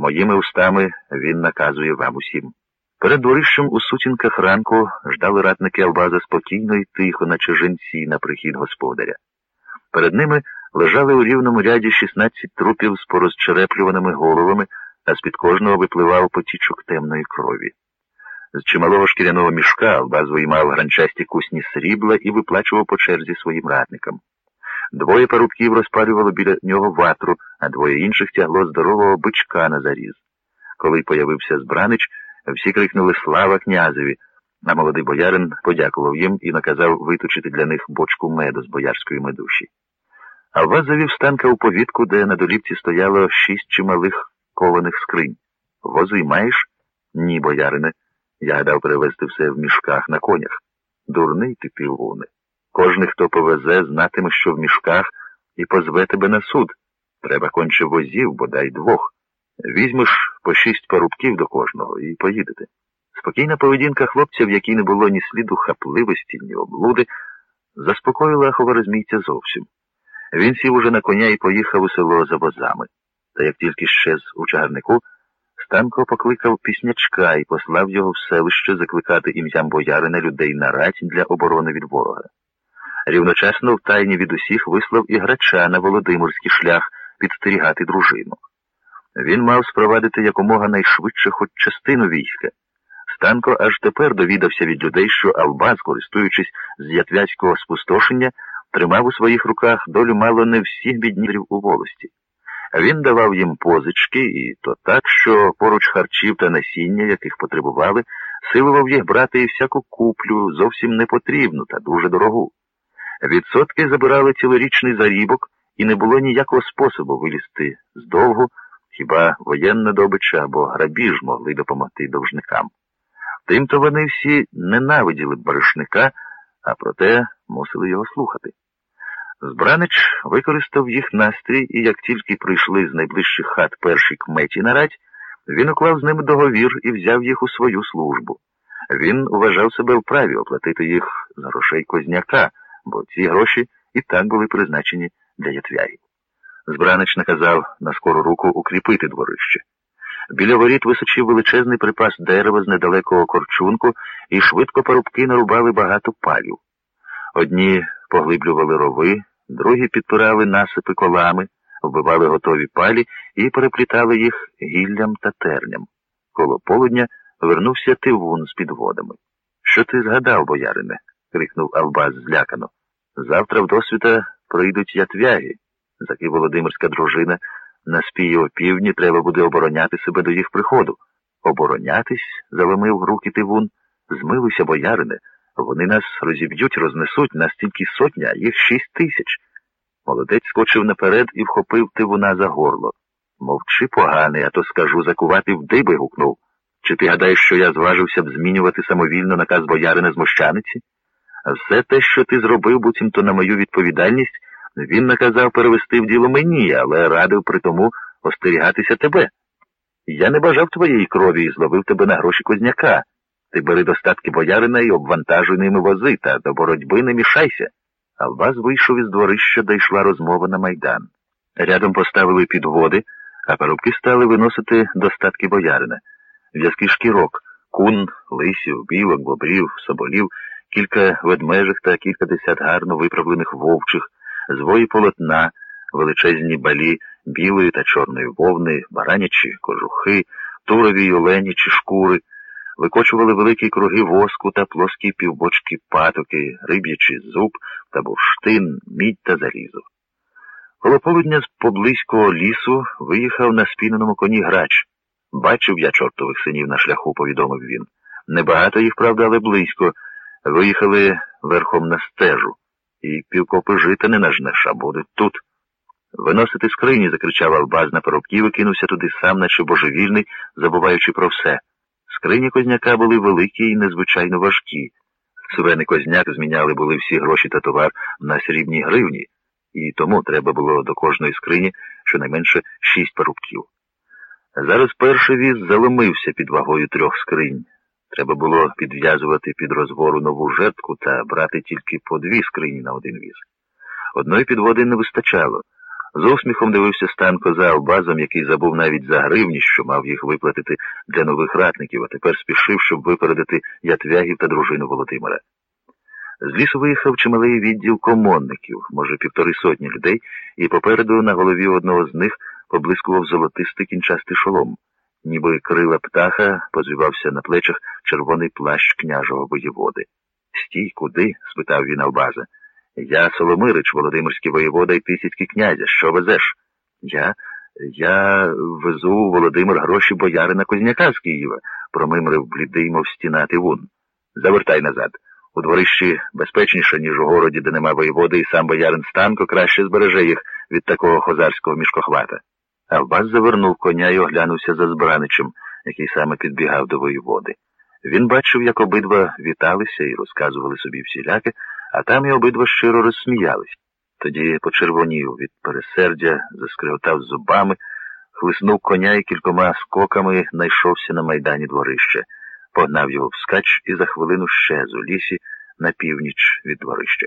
Моїми устами він наказує вам усім. Перед дворищем у сутінках ранку ждали ратники Албаза спокійно і тихо, наче жінці на прихід господаря. Перед ними лежали у рівному ряді 16 трупів з порозчереплюваними головами, а з-під кожного випливав потічок темної крові. З чималого шкіряного мішка Албаз виймав гранчасті кусні срібла і виплачував по черзі своїм ратникам. Двоє парубків розпалювало біля нього ватру, а двоє інших тягло здорового бичка на заріз. Коли появився збранич, всі крикнули Слава князеві, а молодий боярин подякував їм і наказав виточити для них бочку меду з боярської медуші. Албаз завів станка у повітку, де на долівці стояло шість чималих кованих скринь. Вози маєш? Ні, боярине. Я гадав перевезти все в мішках на конях. Дурний ти півуне. Кожний, хто повезе, знатиме, що в мішках, і позве тебе на суд. Треба конче возів, бодай двох. Візьмеш по шість парубків до кожного і поїдете. Спокійна поведінка хлопця, в якій не було ні сліду хапливості, ні облуди, заспокоїла Ховорозмійця зовсім. Він сів уже на коня і поїхав у село за возами. Та як тільки щез у чагарнику, Станко покликав піснячка і послав його в селище закликати ім'ям боярина людей на рать для оборони від ворога. Рівночасно в тайні від усіх вислав і грача на Володимирський шлях підстерігати дружину. Він мав спровадити якомога найшвидше хоч частину війська. Станко аж тепер довідався від людей, що Албаз, користуючись з ятвяцького спустошення, тримав у своїх руках долю мало не всіх біднірів у волості. Він давав їм позички, і то так, що поруч харчів та насіння, яких потребували, силував їх брати і всяку куплю, зовсім непотрібну та дуже дорогу. Відсотки забирали цілорічний зарібок, і не було ніякого способу вилізти з довгу, хіба воєнна добича або грабіж могли допомогти довжникам. Тимто вони всі ненавиділи баришника, а проте мусили його слухати. Збранич використав їх настрій, і як тільки прийшли з найближчих хат перші кметі на радь, він уклав з ними договір і взяв їх у свою службу. Він вважав себе вправі оплатити їх з грошей Козняка, бо ці гроші і так були призначені для ятвярів. Збранич наказав на скору руку укріпити дворище. Біля воріт височив величезний припас дерева з недалекого корчунку, і швидко парубки нарубали багато палів. Одні поглиблювали рови, другі підпирали насипи колами, вбивали готові палі і переплітали їх гіллям та терням. Коло полудня вернувся Тивун з підводами. Що ти згадав, боярине? Крикнув Албаз злякано. Завтра в досвіта прийдуть ятвяги. Заки Володимирська дружина на спії опівдні треба буде обороняти себе до їх приходу. Оборонятись, заломив руки Тивун. Змилуйся, боярине. Вони нас розіб'ють, рознесуть, нас тільки сотня, їх шість тисяч. Молодець скочив наперед і вхопив Тивуна за горло. Мовчи, поганий, а то скажу закувати в диби, гукнув. Чи ти гадаєш, що я зважився б змінювати самовільно наказ боярина з мощаниці? А все те, що ти зробив, буцімто на мою відповідальність, він наказав перевести в діло мені, але радив при тому остерігатися тебе. Я не бажав твоєї крові і зловив тебе на гроші Козняка. Ти бери достатки боярина і обвантажуй ними вози, та до боротьби не мішайся. Албаз вийшов із дворища, де йшла розмова на майдан. Рядом поставили підводи, а парубки стали виносити достатки боярина. В'язки шкірок, кун, лисів, білок, бобрів, соболів, кілька ведмежих та кількадесят гарно виправлених вовчих, звої полотна, величезні балі білої та чорної вовни, баранячі, кожухи, турові й оленячі шкури викочували великі круги воску та плоскі півбочки патоки, риб'ячий зуб та бурштин, мідь та залізо. Коло полудня з поблизького лісу виїхав на спіненому коні грач. Бачив я чортових синів на шляху, повідомив він. Небагато їх, правда, але близько. Виїхали верхом на стежу. І півкопи жити не нажнеш, а будуть тут. Виносити скрині, закричав Албаз на парубків і кинувся туди сам, наче божевільний, забуваючи про все. Скрині Козняка були великі і незвичайно важкі. Свени Козняк зміняли були всі гроші та товар на срібній гривні, і тому треба було до кожної скрині щонайменше шість парубків. Зараз перший віз заломився під вагою трьох скринь. Треба було підв'язувати під розвору нову жертку та брати тільки по дві скрині на один віз. Одної підводи не вистачало. З усміхом дивився Станко за Албазом, який забув навіть за гривні, що мав їх виплатити для нових ратників, а тепер спішив, щоб випередити ятвягів та дружину Володимира. З лісу виїхав чималий відділ комонників, може, півтори сотні людей, і попереду на голові одного з них поблискував золотистий кінчастий шолом. Ніби крила птаха позвівався на плечах червоний плащ княжого воєводи. Стій, куди? спитав він Албаза. Я Соломирич, Володимирський воєвода і тисяцький князя. Що везеш? Я. Я везу Володимир гроші боярина Козняка з Києва, промимрив блідий, мов стіна Тивун. Завертай назад. У дворищі безпечніше, ніж у городі, де нема воєводи, і сам боярин Станко краще збереже їх від такого хозарського мішкохвата. Албас завернув коня і оглянувся за збраничем, який саме підбігав до воєводи. Він бачив, як обидва віталися і розказували собі всіляке, а там і обидва щиро розсміялись. Тоді почервонів від пересердя, заскриготав зубами, хлиснув коня і кількома скоками найшовся на майдані дворище, погнав його вскач і за хвилину щез у лісі на північ від дворища.